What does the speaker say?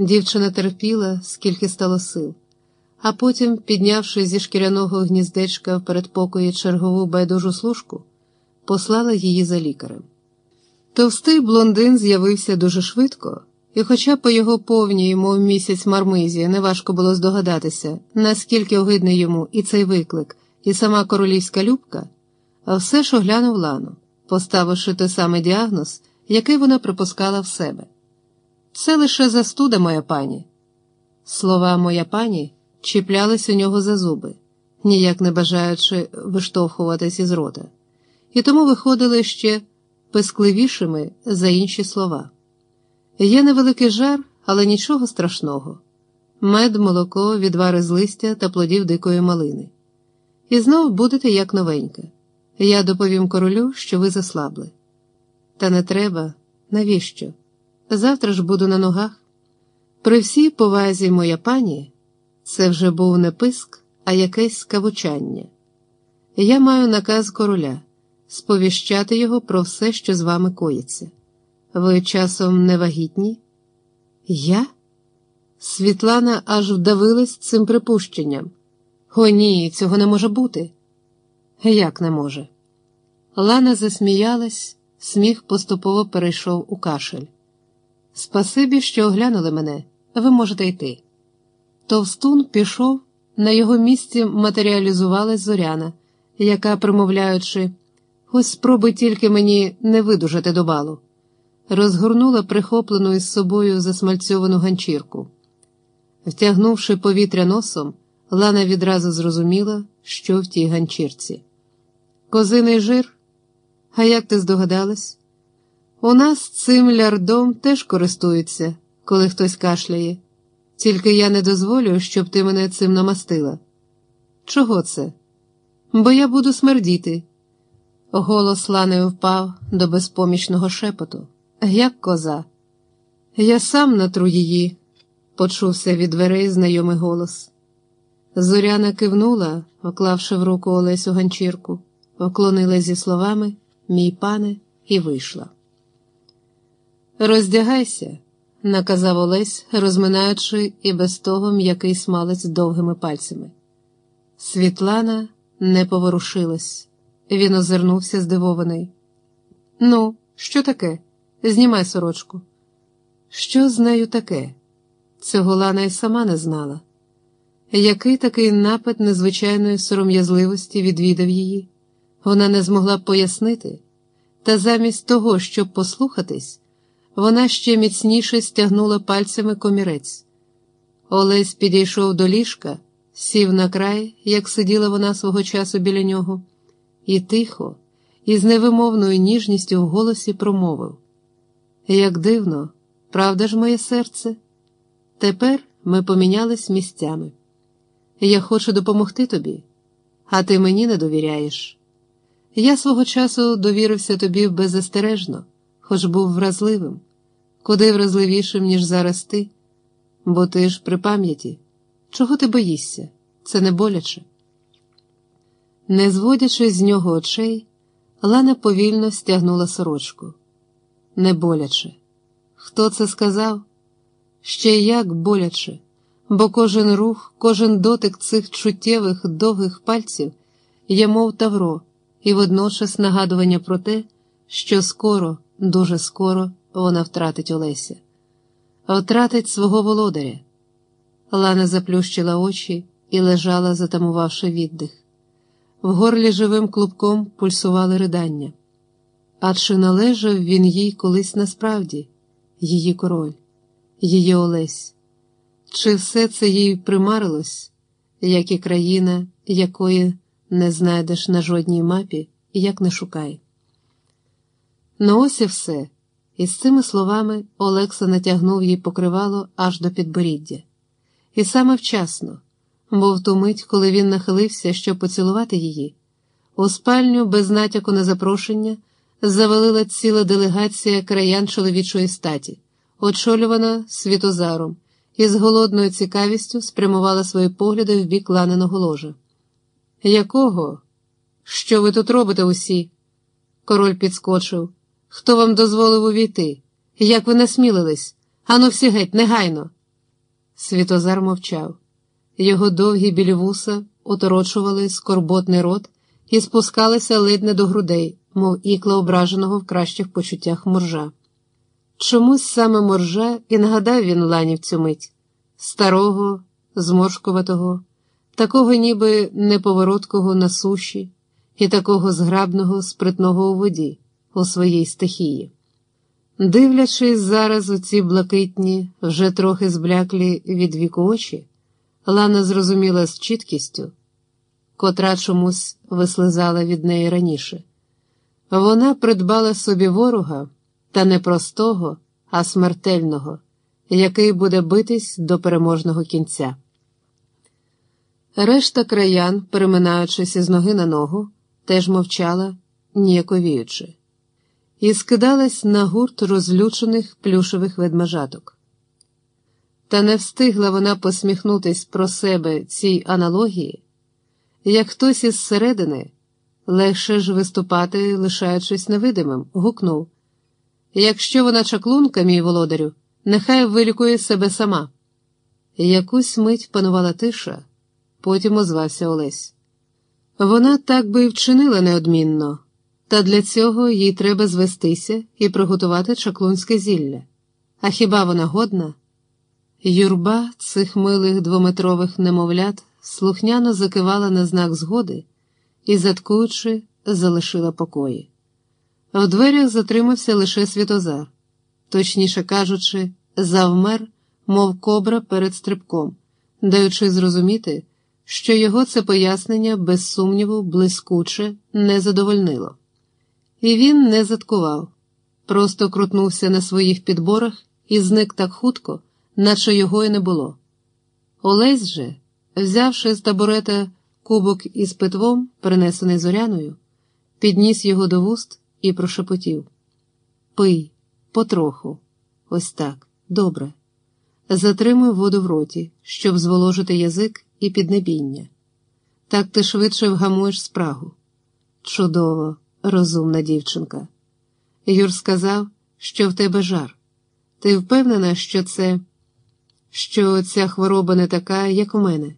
Дівчина терпіла, скільки стало сил, а потім, піднявши зі шкіряного гніздечка в передпокої чергову байдужу служку, послала її за лікарем. Товстий блондин з'явився дуже швидко, і, хоча по його повній, мов місяць мармизі, неважко було здогадатися, наскільки огидний йому і цей виклик, і сама королівська любка, все ж оглянув лану, поставивши той самий діагноз, який вона припускала в себе. Це лише застуда, моя пані. Слова моя пані чіплялись у нього за зуби, ніяк не бажаючи виштовхуватись із рота, і тому виходили ще пискливішими за інші слова. Є невеликий жар, але нічого страшного мед, молоко, відвари з листя та плодів дикої малини. І знов будете як новеньке. Я доповім королю, що ви заслабли. Та не треба, навіщо? Завтра ж буду на ногах. При всій повазі, моя пані, це вже був не писк, а якесь скавучання. Я маю наказ короля сповіщати його про все, що з вами коїться. Ви часом не вагітні? Я? Світлана аж вдавилась цим припущенням. О, ні, цього не може бути. Як не може? Лана засміялась, сміх поступово перейшов у кашель. Спасибі, що оглянули мене, ви можете йти. Товстун пішов, на його місці матеріалізувалась зоряна, яка, промовляючи, ось спробуй тільки мені не видужати до балу, розгорнула прихоплену із собою засмальцьовану ганчірку. Втягнувши повітря носом, Лана відразу зрозуміла, що в тій ганчірці. Козиний жир? А як ти здогадалась? У нас цим лярдом теж користуються, коли хтось кашляє, тільки я не дозволю, щоб ти мене цим намастила. Чого це? Бо я буду смердіти. Голос Лани впав до безпомічного шепоту, як коза. Я сам натру її, почувся від дверей знайомий голос. Зоряна кивнула, оклавши в руку Олесю ганчірку, оклонила зі словами Мій пане, і вийшла. Роздягайся, наказав Олесь, розминаючи і без того м'який смалець довгими пальцями. Світлана не поворушилась. Він озирнувся здивований. Ну, що таке? Знімай сорочку. Що з нею таке? Цього Лана й сама не знала. Який такий напад незвичайної сором'язливості відвідав її, вона не змогла б пояснити, та замість того, щоб послухатись, вона ще міцніше стягнула пальцями комірець. Олесь підійшов до ліжка, сів на край, як сиділа вона свого часу біля нього, і тихо, і з невимовною ніжністю в голосі промовив: Як дивно, правда ж, моє серце? Тепер ми помінялись місцями. Я хочу допомогти тобі, а ти мені не довіряєш. Я свого часу довірився тобі беззастережно, хоч був вразливим, куди вразливішим, ніж зараз ти, бо ти ж при пам'яті. Чого ти боїшся? Це не боляче. Не зводячи з нього очей, Лана повільно стягнула сорочку. Не боляче. Хто це сказав? Ще як боляче, бо кожен рух, кожен дотик цих чуттєвих довгих пальців є, мов тавро, і водночас нагадування про те, що скоро, дуже скоро вона втратить Олеся, втратить свого володаря. Лана заплющила очі і лежала, затамувавши віддих. В горлі живим клубком пульсували ридання. А чи належав він їй колись насправді, її король, її Олесь? Чи все це їй примарилось, як і країна, якої не знайдеш на жодній мапі, як не шукай? Ну ось і все. І з цими словами Олекса натягнув їй покривало аж до підборіддя. І саме вчасно, бо в ту мить, коли він нахилився, щоб поцілувати її, у спальню без натяку на запрошення завалила ціла делегація краян чоловічої статі, очолювана Світозаром, і з голодною цікавістю спрямувала свої погляди в бік ланеного ложа. Якого? Що ви тут робите усі? Король підскочив. Хто вам дозволив увійти? Як ви насмілились? Ану всі геть, негайно. Світозар мовчав. Його довгі білі вуса оторочували скорботний рот і спускалися ледь не до грудей, мов ікла ображеного в кращих почуттях моржа. Чомусь саме моржа і нагадав він ланів цю мить старого, зморшкуватого, такого ніби неповороткого на суші, і такого зграбного, спритного у воді, у своїй стихії. Дивлячись зараз у ці блакитні, вже трохи збляклі від віку очі, Лана зрозуміла з чіткістю, котра чомусь вислизала від неї раніше. Вона придбала собі ворога, та не простого, а смертельного, який буде битись до переможного кінця. Решта краян, переминаючись із ноги на ногу, теж мовчала, ніяковіючи, і скидалась на гурт розлючених плюшевих ведмежаток. Та не встигла вона посміхнутись про себе цій аналогії, як хтось із середини, легше ж виступати, лишаючись невидимим, гукнув Якщо вона чаклунка, мій володарю, нехай вилікує себе сама. Якусь мить панувала тиша, потім озвався Олесь. Вона так би і вчинила неодмінно, та для цього їй треба звестися і приготувати чаклунське зілля. А хіба вона годна? Юрба цих милих двометрових немовлят слухняно закивала на знак згоди і, заткуючи, залишила покої. В дверях затримався лише Світозар, точніше кажучи, завмер, мов кобра перед стрибком, даючи зрозуміти, що його це пояснення, без сумніву, блискуче не задовольнило. І він не заткував, просто крутнувся на своїх підборах і зник так хутко, наче його й не було. Олесь же, взявши з табурета кубок із питвом, принесений зоряною, підніс його до вуст і прошепотів Пий, потроху, ось так, добре. Затримуй воду в роті, щоб зволожити язик і піднебіння. Так ти швидше вгамуєш спрагу. Чудово, розумна дівчинка. Юр сказав, що в тебе жар. Ти впевнена, що це, що ця хвороба не така, як у мене?